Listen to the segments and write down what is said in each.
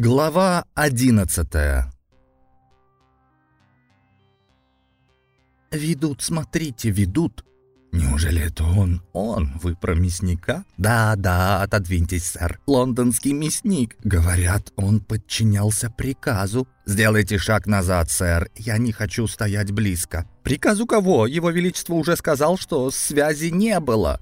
Глава одиннадцатая «Ведут, смотрите, ведут!» «Неужели это он? Он? Вы про мясника?» «Да, да, отодвиньтесь, сэр. Лондонский мясник. Говорят, он подчинялся приказу. Сделайте шаг назад, сэр. Я не хочу стоять близко». «Приказу кого? Его Величество уже сказал, что связи не было».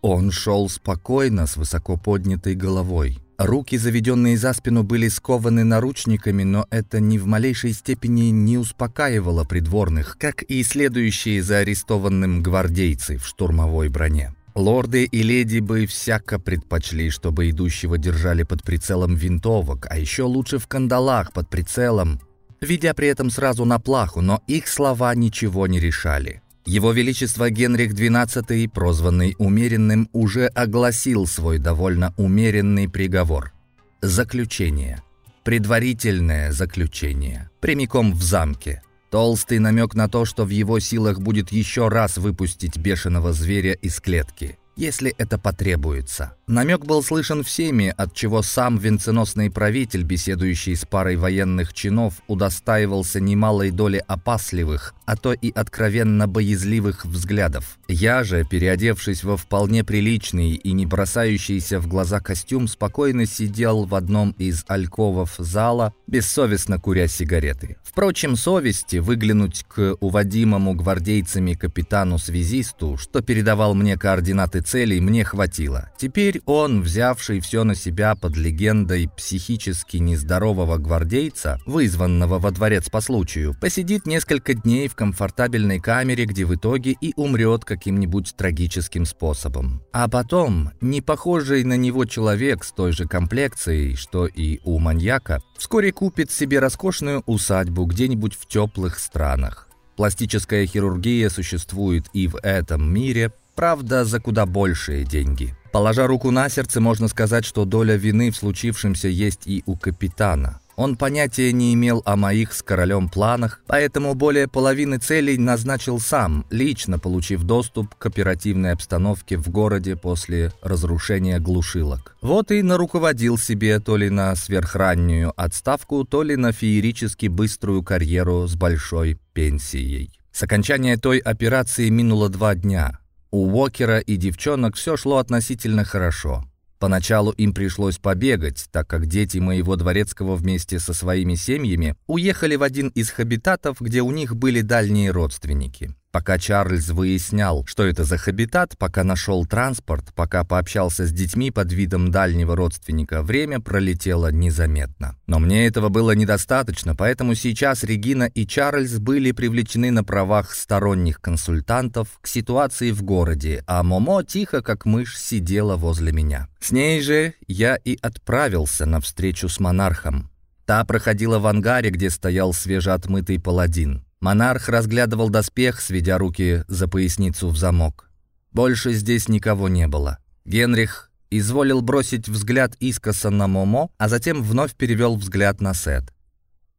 Он шел спокойно, с высоко поднятой головой. Руки, заведенные за спину, были скованы наручниками, но это ни в малейшей степени не успокаивало придворных, как и следующие за арестованным гвардейцы в штурмовой броне. Лорды и леди бы всяко предпочли, чтобы идущего держали под прицелом винтовок, а еще лучше в кандалах под прицелом, ведя при этом сразу на плаху, но их слова ничего не решали. Его Величество Генрих XII, прозванный умеренным, уже огласил свой довольно умеренный приговор. Заключение. Предварительное заключение. Прямиком в замке. Толстый намек на то, что в его силах будет еще раз выпустить бешеного зверя из клетки если это потребуется. Намек был слышен всеми, от чего сам венценосный правитель, беседующий с парой военных чинов, удостаивался немалой доли опасливых, а то и откровенно боязливых взглядов. Я же, переодевшись во вполне приличный и не бросающийся в глаза костюм, спокойно сидел в одном из альковов зала, бессовестно куря сигареты. Впрочем, совести выглянуть к уводимому гвардейцами капитану-связисту, что передавал мне координаты целей мне хватило. Теперь он, взявший все на себя под легендой психически нездорового гвардейца, вызванного во дворец по случаю, посидит несколько дней в комфортабельной камере, где в итоге и умрет каким-нибудь трагическим способом. А потом, не похожий на него человек с той же комплекцией, что и у маньяка, вскоре купит себе роскошную усадьбу где-нибудь в теплых странах. Пластическая хирургия существует и в этом мире, Правда, за куда большие деньги. Положа руку на сердце, можно сказать, что доля вины в случившемся есть и у капитана. Он понятия не имел о моих с королем планах, поэтому более половины целей назначил сам, лично получив доступ к оперативной обстановке в городе после разрушения глушилок. Вот и наруководил себе то ли на сверхраннюю отставку, то ли на феерически быструю карьеру с большой пенсией. С окончания той операции минуло два дня. У Уокера и девчонок все шло относительно хорошо. Поначалу им пришлось побегать, так как дети моего дворецкого вместе со своими семьями уехали в один из хабитатов, где у них были дальние родственники. Пока Чарльз выяснял, что это за хабитат, пока нашел транспорт, пока пообщался с детьми под видом дальнего родственника, время пролетело незаметно. Но мне этого было недостаточно, поэтому сейчас Регина и Чарльз были привлечены на правах сторонних консультантов к ситуации в городе, а Момо тихо, как мышь, сидела возле меня. С ней же я и отправился на встречу с монархом. Та проходила в ангаре, где стоял свежеотмытый паладин. Монарх разглядывал доспех, сведя руки за поясницу в замок. Больше здесь никого не было. Генрих изволил бросить взгляд искоса на Момо, а затем вновь перевел взгляд на Сет.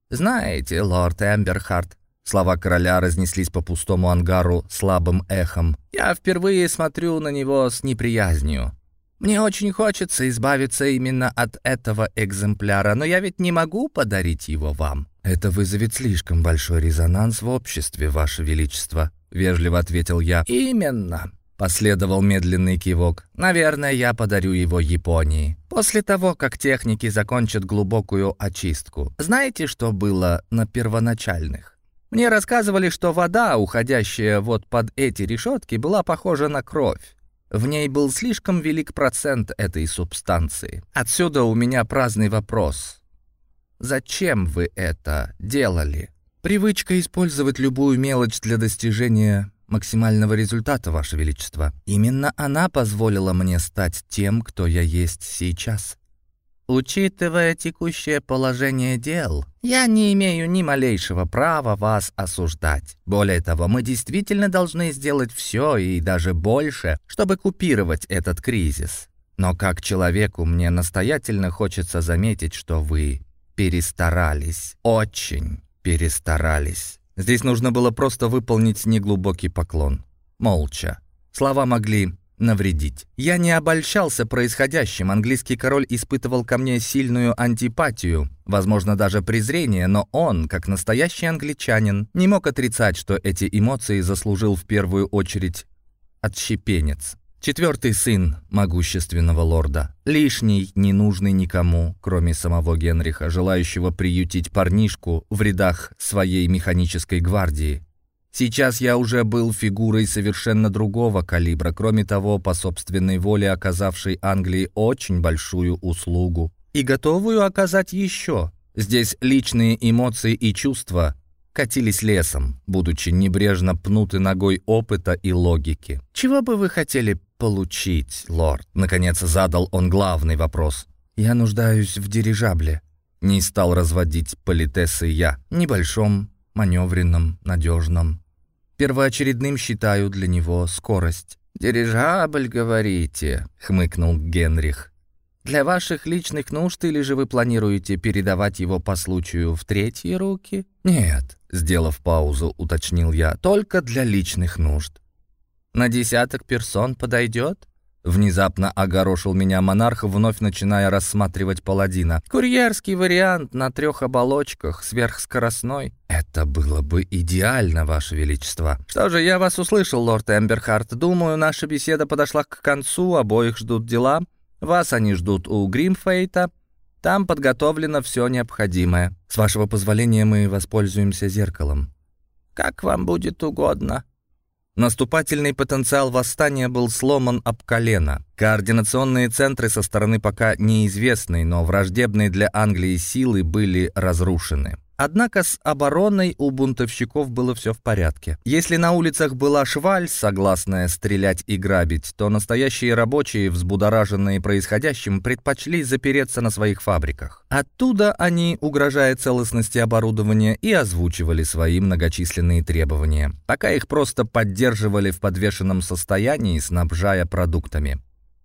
«Знаете, лорд Эмберхарт», слова короля разнеслись по пустому ангару слабым эхом, «я впервые смотрю на него с неприязнью. Мне очень хочется избавиться именно от этого экземпляра, но я ведь не могу подарить его вам». «Это вызовет слишком большой резонанс в обществе, Ваше Величество», — вежливо ответил я. «Именно», — последовал медленный кивок. «Наверное, я подарю его Японии. После того, как техники закончат глубокую очистку. Знаете, что было на первоначальных? Мне рассказывали, что вода, уходящая вот под эти решетки, была похожа на кровь. В ней был слишком велик процент этой субстанции. Отсюда у меня праздный вопрос. Зачем вы это делали? Привычка использовать любую мелочь для достижения максимального результата, Ваше Величество. Именно она позволила мне стать тем, кто я есть сейчас. Учитывая текущее положение дел, я не имею ни малейшего права вас осуждать. Более того, мы действительно должны сделать все и даже больше, чтобы купировать этот кризис. Но как человеку мне настоятельно хочется заметить, что вы перестарались. Очень перестарались. Здесь нужно было просто выполнить неглубокий поклон. Молча. Слова могли навредить. Я не обольщался происходящим, английский король испытывал ко мне сильную антипатию, возможно, даже презрение, но он, как настоящий англичанин, не мог отрицать, что эти эмоции заслужил в первую очередь отщепенец. Четвертый сын могущественного лорда. Лишний, ненужный никому, кроме самого Генриха, желающего приютить парнишку в рядах своей механической гвардии. Сейчас я уже был фигурой совершенно другого калибра, кроме того, по собственной воле оказавшей Англии очень большую услугу. И готовую оказать еще. Здесь личные эмоции и чувства катились лесом, будучи небрежно пнуты ногой опыта и логики. «Чего бы вы хотели получить, лорд?» Наконец задал он главный вопрос. «Я нуждаюсь в дирижабле». Не стал разводить политесы я. Небольшом, маневренном, надежном. Первоочередным считаю для него скорость. «Дирижабль, говорите?» — хмыкнул Генрих. «Для ваших личных нужд или же вы планируете передавать его по случаю в третьи руки?» «Нет», Сделав паузу, уточнил я. «Только для личных нужд». «На десяток персон подойдет?» Внезапно огорошил меня монарх, вновь начиная рассматривать паладина. «Курьерский вариант на трех оболочках, сверхскоростной». «Это было бы идеально, Ваше Величество». «Что же, я вас услышал, лорд Эмберхарт. Думаю, наша беседа подошла к концу, обоих ждут дела. Вас они ждут у Гримфейта. Там подготовлено все необходимое. С вашего позволения мы воспользуемся зеркалом. Как вам будет угодно. Наступательный потенциал восстания был сломан об колено. Координационные центры со стороны пока неизвестной, но враждебной для Англии силы были разрушены. Однако с обороной у бунтовщиков было все в порядке. Если на улицах была шваль, согласная стрелять и грабить, то настоящие рабочие, взбудораженные происходящим, предпочли запереться на своих фабриках. Оттуда они, угрожая целостности оборудования, и озвучивали свои многочисленные требования, пока их просто поддерживали в подвешенном состоянии, снабжая продуктами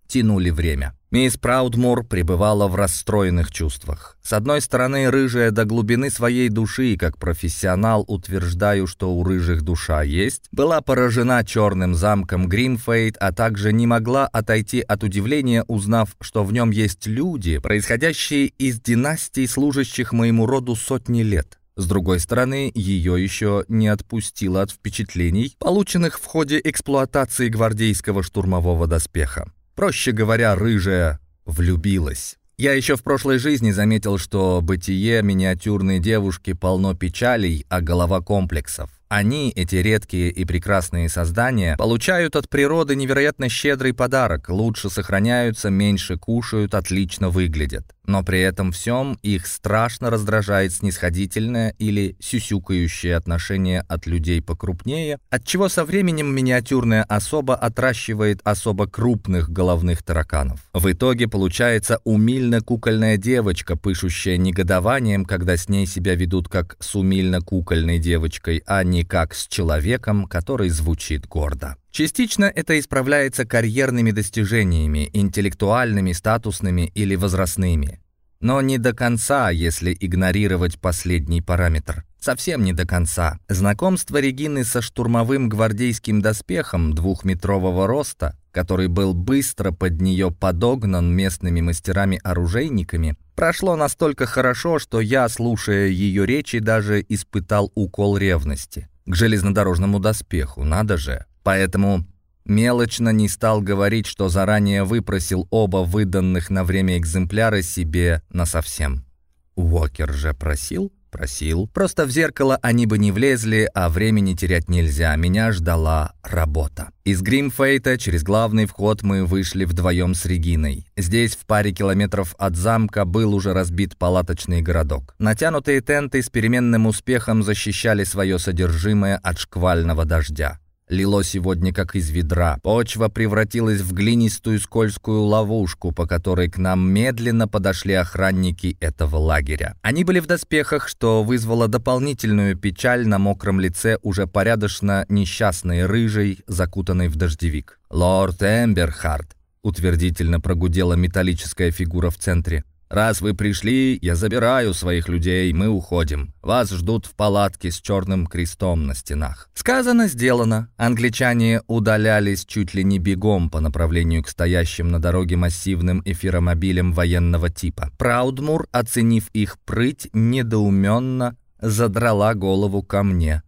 тянули время. Мисс Праудмур пребывала в расстроенных чувствах. С одной стороны, рыжая до глубины своей души, как профессионал утверждаю, что у рыжих душа есть, была поражена черным замком Гринфейд, а также не могла отойти от удивления, узнав, что в нем есть люди, происходящие из династий, служащих моему роду сотни лет. С другой стороны, ее еще не отпустило от впечатлений, полученных в ходе эксплуатации гвардейского штурмового доспеха. Проще говоря, рыжая влюбилась. Я еще в прошлой жизни заметил, что бытие миниатюрной девушки полно печалей, а голова комплексов. Они, эти редкие и прекрасные создания, получают от природы невероятно щедрый подарок, лучше сохраняются, меньше кушают, отлично выглядят. Но при этом всем их страшно раздражает снисходительное или сюсюкающее отношение от людей покрупнее, от чего со временем миниатюрная особа отращивает особо крупных головных тараканов. В итоге получается умильно-кукольная девочка, пышущая негодованием, когда с ней себя ведут как с умильно-кукольной девочкой, а не как с человеком, который звучит гордо. Частично это исправляется карьерными достижениями, интеллектуальными, статусными или возрастными. Но не до конца, если игнорировать последний параметр. Совсем не до конца. Знакомство Регины со штурмовым гвардейским доспехом двухметрового роста, который был быстро под нее подогнан местными мастерами-оружейниками, прошло настолько хорошо, что я, слушая ее речи, даже испытал укол ревности. К железнодорожному доспеху, надо же. Поэтому мелочно не стал говорить, что заранее выпросил оба выданных на время экземпляра себе насовсем. Уокер же просил? Просил. Просто в зеркало они бы не влезли, а времени терять нельзя. Меня ждала работа. Из Гримфейта через главный вход мы вышли вдвоем с Региной. Здесь, в паре километров от замка, был уже разбит палаточный городок. Натянутые тенты с переменным успехом защищали свое содержимое от шквального дождя. Лило сегодня как из ведра. Почва превратилась в глинистую скользкую ловушку, по которой к нам медленно подошли охранники этого лагеря. Они были в доспехах, что вызвало дополнительную печаль на мокром лице уже порядочно несчастной рыжей, закутанной в дождевик. «Лорд Эмберхард», — утвердительно прогудела металлическая фигура в центре. Раз вы пришли, я забираю своих людей, мы уходим. Вас ждут в палатке с черным крестом на стенах». Сказано, сделано. Англичане удалялись чуть ли не бегом по направлению к стоящим на дороге массивным эфиромобилям военного типа. Праудмур, оценив их прыть, недоуменно задрала голову ко мне.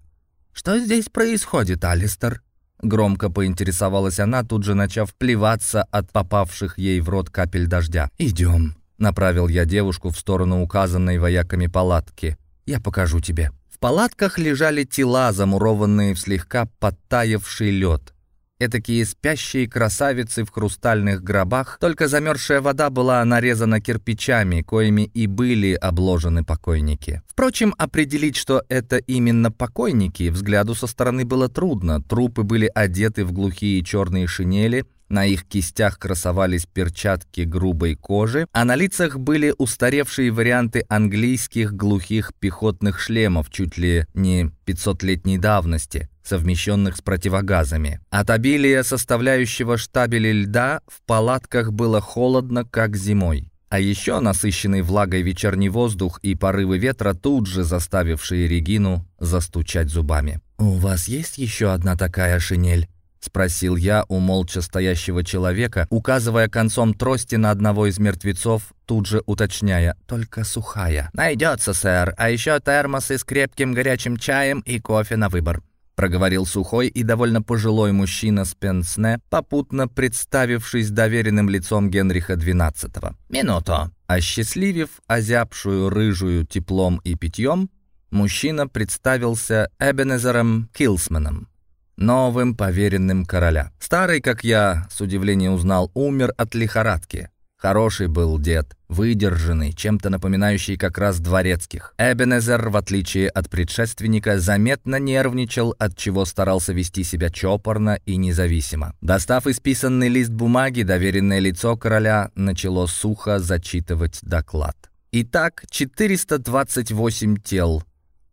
«Что здесь происходит, Алистер?» Громко поинтересовалась она, тут же начав плеваться от попавших ей в рот капель дождя. «Идем», Направил я девушку в сторону указанной вояками палатки. «Я покажу тебе». В палатках лежали тела, замурованные в слегка подтаявший лед. Этакие спящие красавицы в хрустальных гробах, только замерзшая вода была нарезана кирпичами, коими и были обложены покойники. Впрочем, определить, что это именно покойники, взгляду со стороны было трудно. Трупы были одеты в глухие черные шинели, на их кистях красовались перчатки грубой кожи, а на лицах были устаревшие варианты английских глухих пехотных шлемов чуть ли не 500-летней давности, совмещенных с противогазами. От обилия составляющего штабеля льда в палатках было холодно, как зимой. А еще насыщенный влагой вечерний воздух и порывы ветра, тут же заставившие Регину застучать зубами. «У вас есть еще одна такая шинель?» — спросил я у молча стоящего человека, указывая концом трости на одного из мертвецов, тут же уточняя, только сухая. «Найдется, сэр, а еще термосы с крепким горячим чаем и кофе на выбор», проговорил сухой и довольно пожилой мужчина с пенсне, попутно представившись доверенным лицом Генриха XII. «Минуту». Осчастливив озябшую рыжую теплом и питьем, мужчина представился Эбенезером Килсманом новым поверенным короля. Старый, как я с удивлением узнал, умер от лихорадки. Хороший был дед, выдержанный, чем-то напоминающий как раз дворецких. Эбенезер, в отличие от предшественника, заметно нервничал, от чего старался вести себя чопорно и независимо. Достав исписанный лист бумаги, доверенное лицо короля начало сухо зачитывать доклад. Итак, 428 тел,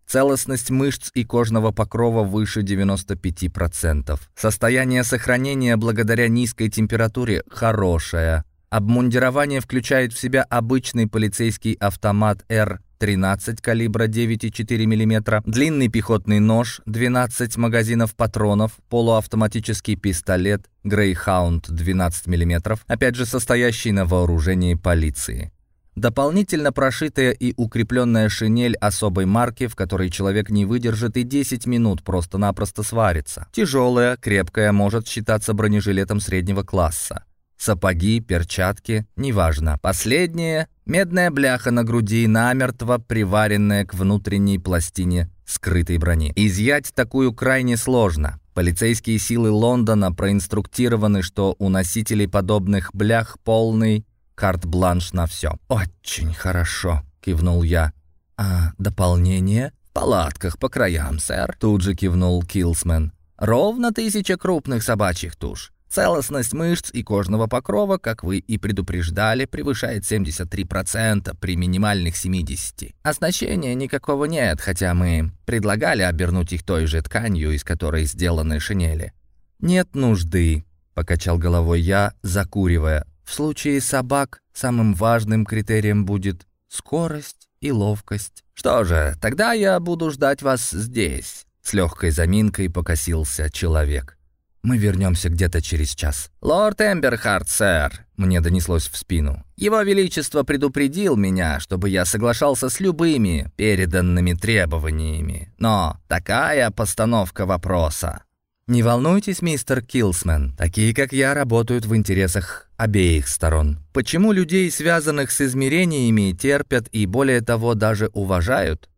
Целостность мышц и кожного покрова выше 95%. Состояние сохранения благодаря низкой температуре хорошее. Обмундирование включает в себя обычный полицейский автомат Р-13 калибра 9,4 мм, длинный пехотный нож, 12 магазинов патронов, полуавтоматический пистолет Greyhound 12 мм, опять же состоящий на вооружении полиции. Дополнительно прошитая и укрепленная шинель особой марки, в которой человек не выдержит и 10 минут просто-напросто сварится. Тяжелая, крепкая, может считаться бронежилетом среднего класса. Сапоги, перчатки, неважно. Последнее — медная бляха на груди, намертво приваренная к внутренней пластине скрытой брони. Изъять такую крайне сложно. Полицейские силы Лондона проинструктированы, что у носителей подобных блях полный карт-бланш на все. «Очень хорошо», — кивнул я. «А дополнение?» «В палатках по краям, сэр», — тут же кивнул Килсмен. «Ровно тысяча крупных собачьих туш. Целостность мышц и кожного покрова, как вы и предупреждали, превышает 73% при минимальных 70%. Оснащения никакого нет, хотя мы предлагали обернуть их той же тканью, из которой сделаны шинели. «Нет нужды», — покачал головой я, закуривая. В случае собак самым важным критерием будет скорость и ловкость. Что же, тогда я буду ждать вас здесь. С легкой заминкой покосился человек. Мы вернемся где-то через час. «Лорд Эмберхард, сэр!» Мне донеслось в спину. «Его Величество предупредил меня, чтобы я соглашался с любыми переданными требованиями. Но такая постановка вопроса «Не волнуйтесь, мистер Килсмен, такие, как я, работают в интересах обеих сторон. Почему людей, связанных с измерениями, терпят и, более того, даже уважают?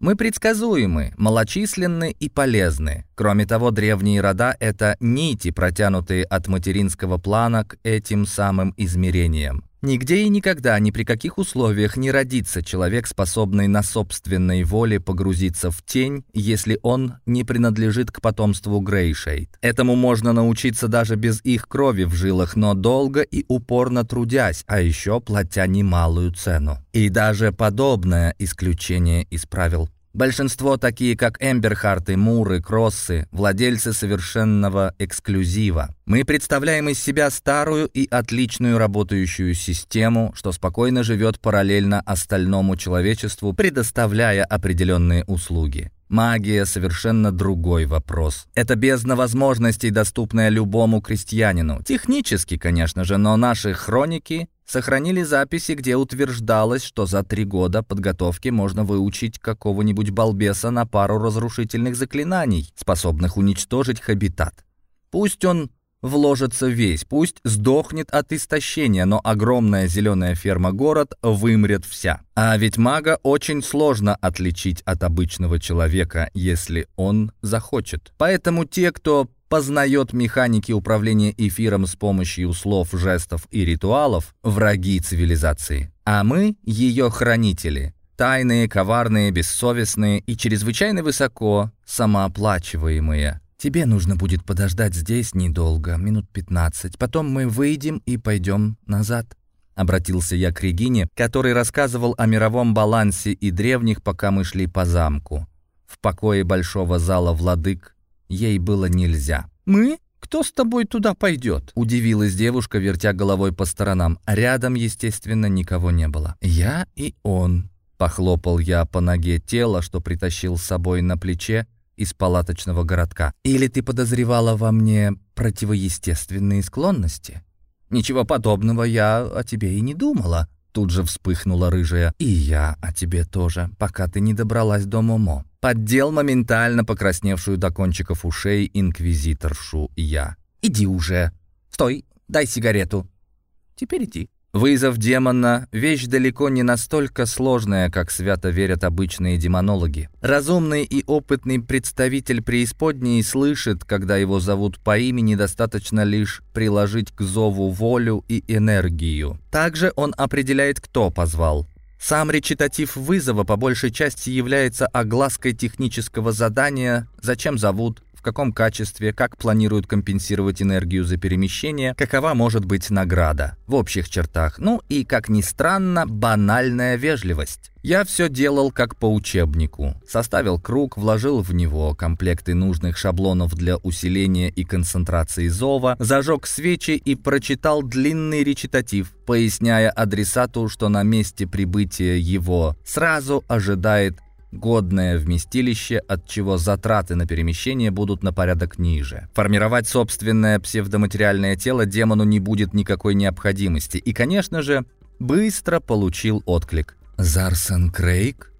Мы предсказуемы, малочисленны и полезны. Кроме того, древние рода — это нити, протянутые от материнского плана к этим самым измерениям. Нигде и никогда, ни при каких условиях не родится человек, способный на собственной воле погрузиться в тень, если он не принадлежит к потомству Грейшейд. Этому можно научиться даже без их крови в жилах, но долго и упорно трудясь, а еще платя немалую цену. И даже подобное исключение из правил Большинство, такие как Эмберхарты, Муры, Кроссы, владельцы совершенного эксклюзива. Мы представляем из себя старую и отличную работающую систему, что спокойно живет параллельно остальному человечеству, предоставляя определенные услуги. Магия — совершенно другой вопрос. Это бездна возможностей, доступная любому крестьянину. Технически, конечно же, но наши хроники сохранили записи, где утверждалось, что за три года подготовки можно выучить какого-нибудь балбеса на пару разрушительных заклинаний, способных уничтожить хабитат. Пусть он вложится весь, пусть сдохнет от истощения, но огромная зеленая ферма-город вымрет вся. А ведь мага очень сложно отличить от обычного человека, если он захочет. Поэтому те, кто познает механики управления эфиром с помощью слов, жестов и ритуалов, враги цивилизации. А мы — ее хранители. Тайные, коварные, бессовестные и чрезвычайно высоко самооплачиваемые. Тебе нужно будет подождать здесь недолго, минут 15. Потом мы выйдем и пойдем назад». Обратился я к Регине, который рассказывал о мировом балансе и древних, пока мы шли по замку. В покое большого зала владык ей было нельзя. «Мы? Кто с тобой туда пойдет?» Удивилась девушка, вертя головой по сторонам. Рядом, естественно, никого не было. «Я и он». Похлопал я по ноге тела, что притащил с собой на плече, из палаточного городка. Или ты подозревала во мне противоестественные склонности? Ничего подобного я о тебе и не думала. Тут же вспыхнула рыжая. «И я о тебе тоже, пока ты не добралась до Момо». Поддел моментально покрасневшую до кончиков ушей инквизиторшу я. «Иди уже! Стой, дай сигарету!» «Теперь иди». Вызов демона — вещь далеко не настолько сложная, как свято верят обычные демонологи. Разумный и опытный представитель преисподней слышит, когда его зовут по имени, достаточно лишь приложить к зову волю и энергию. Также он определяет, кто позвал. Сам речитатив вызова по большей части является оглаской технического задания «Зачем зовут?», в каком качестве, как планируют компенсировать энергию за перемещение, какова может быть награда в общих чертах, ну и, как ни странно, банальная вежливость. Я все делал как по учебнику. Составил круг, вложил в него комплекты нужных шаблонов для усиления и концентрации зова, зажег свечи и прочитал длинный речитатив, поясняя адресату, что на месте прибытия его сразу ожидает годное вместилище, от чего затраты на перемещение будут на порядок ниже. Формировать собственное псевдоматериальное тело демону не будет никакой необходимости. И, конечно же, быстро получил отклик. «Зарсен Крейг?»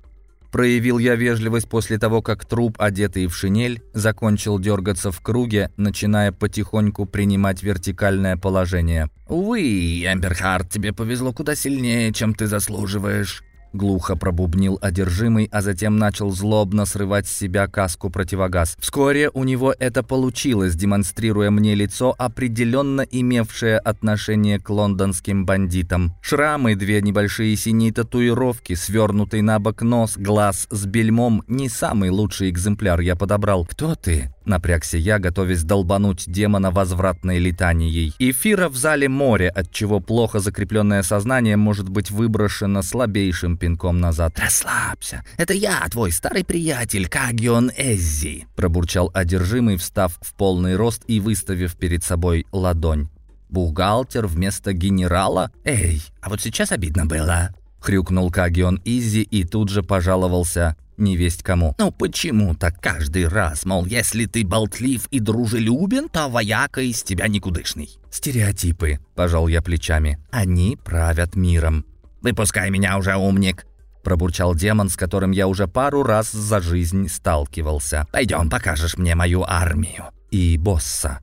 Проявил я вежливость после того, как труп, одетый в шинель, закончил дергаться в круге, начиная потихоньку принимать вертикальное положение. «Увы, Эмберхард, тебе повезло куда сильнее, чем ты заслуживаешь». Глухо пробубнил одержимый, а затем начал злобно срывать с себя каску-противогаз. Вскоре у него это получилось, демонстрируя мне лицо, определенно имевшее отношение к лондонским бандитам. Шрамы, две небольшие синие татуировки, свернутый на бок нос, глаз с бельмом — не самый лучший экземпляр я подобрал. «Кто ты?» Напрягся я, готовясь долбануть демона возвратной летанией. Эфира в зале море, от чего плохо закрепленное сознание может быть выброшено слабейшим пинком назад. «Расслабься, это я, твой старый приятель, Кагион Эззи», пробурчал одержимый, встав в полный рост и выставив перед собой ладонь. «Бухгалтер вместо генерала? Эй, а вот сейчас обидно было». Хрюкнул Кагион Изи и тут же пожаловался не весть кому. «Ну почему так каждый раз, мол, если ты болтлив и дружелюбен, то вояка из тебя никудышный?» «Стереотипы», — пожал я плечами. «Они правят миром». «Выпускай меня уже, умник!» Пробурчал демон, с которым я уже пару раз за жизнь сталкивался. «Пойдем, покажешь мне мою армию». «И босса».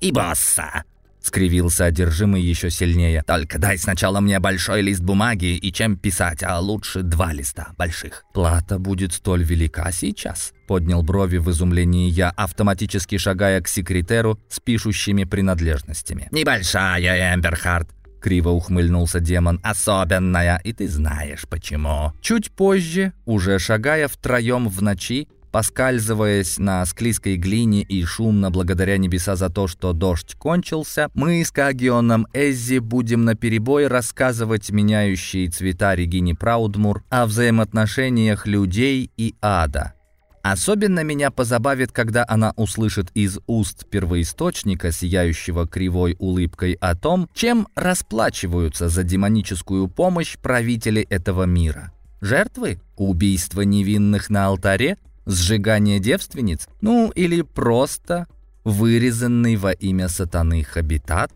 «И босса», скривился одержимый еще сильнее. «Только дай сначала мне большой лист бумаги и чем писать, а лучше два листа больших». «Плата будет столь велика сейчас?» Поднял брови в изумлении я, автоматически шагая к секретеру с пишущими принадлежностями. «Небольшая, Эмберхард. Криво ухмыльнулся демон. «Особенная, и ты знаешь почему». Чуть позже, уже шагая втроем в ночи, Поскальзываясь на склизкой глине и шумно благодаря небеса за то, что дождь кончился, мы с Кагионом Эззи будем наперебой рассказывать меняющие цвета Регине Праудмур о взаимоотношениях людей и ада. Особенно меня позабавит, когда она услышит из уст первоисточника, сияющего кривой улыбкой, о том, чем расплачиваются за демоническую помощь правители этого мира. Жертвы? Убийство невинных на алтаре? Сжигание девственниц? Ну, или просто вырезанный во имя сатаны хабитат?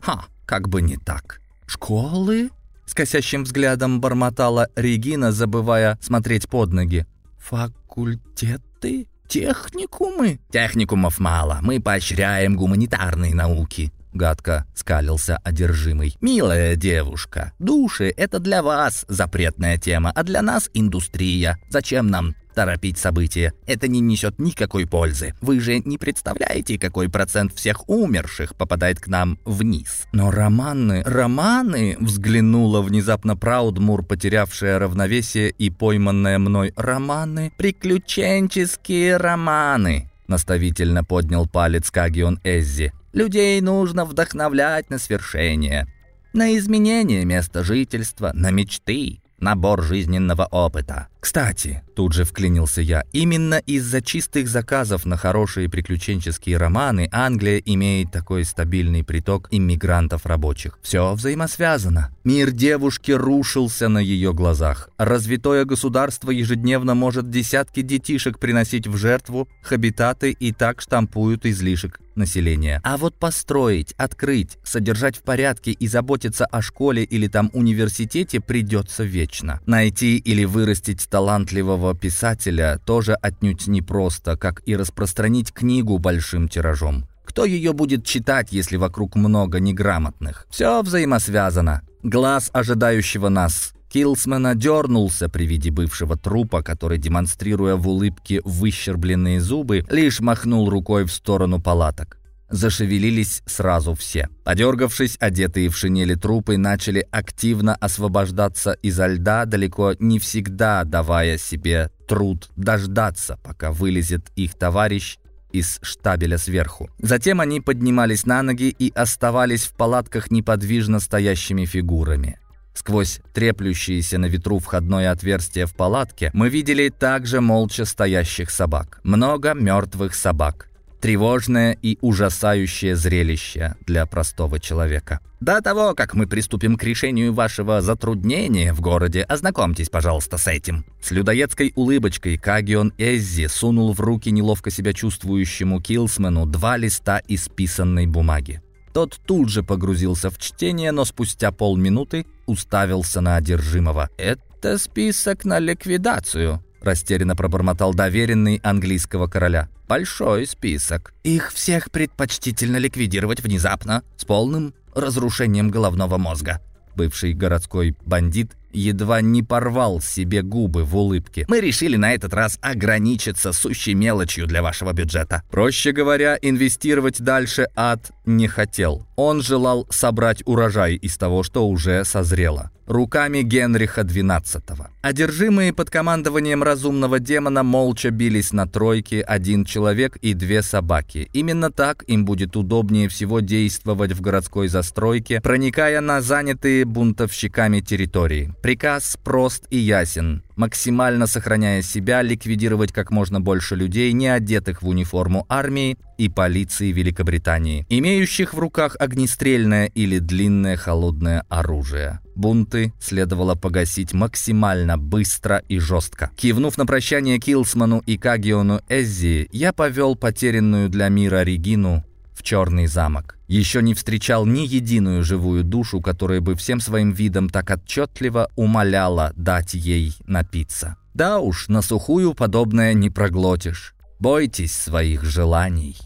Ха, как бы не так. Школы? С косящим взглядом бормотала Регина, забывая смотреть под ноги. «Факультеты? Техникумы?» «Техникумов мало. Мы поощряем гуманитарные науки», — гадко скалился одержимый. «Милая девушка, души — это для вас запретная тема, а для нас индустрия. Зачем нам торопить события. Это не несет никакой пользы. Вы же не представляете, какой процент всех умерших попадает к нам вниз. Но романы, романы, взглянула внезапно Праудмур, потерявшая равновесие и пойманная мной романы, приключенческие романы. Наставительно поднял палец Кагион Эззи. Людей нужно вдохновлять на свершение, на изменение места жительства, на мечты набор жизненного опыта. Кстати, тут же вклинился я, именно из-за чистых заказов на хорошие приключенческие романы Англия имеет такой стабильный приток иммигрантов рабочих. Все взаимосвязано. Мир девушки рушился на ее глазах. Развитое государство ежедневно может десятки детишек приносить в жертву, хабитаты и так штампуют излишек населения. А вот построить, открыть, содержать в порядке и заботиться о школе или там университете придется вечно. Найти или вырастить талантливого писателя тоже отнюдь непросто, как и распространить книгу большим тиражом. Кто ее будет читать, если вокруг много неграмотных? Все взаимосвязано. Глаз ожидающего нас Килсмена дернулся при виде бывшего трупа, который, демонстрируя в улыбке выщербленные зубы, лишь махнул рукой в сторону палаток. Зашевелились сразу все. Подергавшись, одетые в шинели трупы начали активно освобождаться изо льда, далеко не всегда давая себе труд дождаться, пока вылезет их товарищ из штабеля сверху. Затем они поднимались на ноги и оставались в палатках неподвижно стоящими фигурами. Сквозь треплющиеся на ветру входное отверстие в палатке мы видели также молча стоящих собак. Много мертвых собак. Тревожное и ужасающее зрелище для простого человека. До того, как мы приступим к решению вашего затруднения в городе, ознакомьтесь, пожалуйста, с этим. С людоедской улыбочкой Кагион Эззи сунул в руки неловко себя чувствующему Килсмену два листа исписанной бумаги. Тот тут же погрузился в чтение, но спустя полминуты уставился на одержимого. «Это список на ликвидацию», — растерянно пробормотал доверенный английского короля. «Большой список. Их всех предпочтительно ликвидировать внезапно, с полным разрушением головного мозга». Бывший городской бандит едва не порвал себе губы в улыбке. «Мы решили на этот раз ограничиться сущей мелочью для вашего бюджета». Проще говоря, инвестировать дальше ад не хотел. Он желал собрать урожай из того, что уже созрело руками Генриха XII. Одержимые под командованием разумного демона молча бились на тройке один человек и две собаки. Именно так им будет удобнее всего действовать в городской застройке, проникая на занятые бунтовщиками территории. Приказ прост и ясен максимально сохраняя себя, ликвидировать как можно больше людей, не одетых в униформу армии и полиции Великобритании, имеющих в руках огнестрельное или длинное холодное оружие. Бунты следовало погасить максимально быстро и жестко. Кивнув на прощание Килсману и Кагиону Эззи, я повел потерянную для мира Регину в Черный замок. Еще не встречал ни единую живую душу, которая бы всем своим видом так отчетливо умоляла дать ей напиться. Да уж, на сухую подобное не проглотишь. Бойтесь своих желаний.